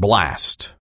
blast.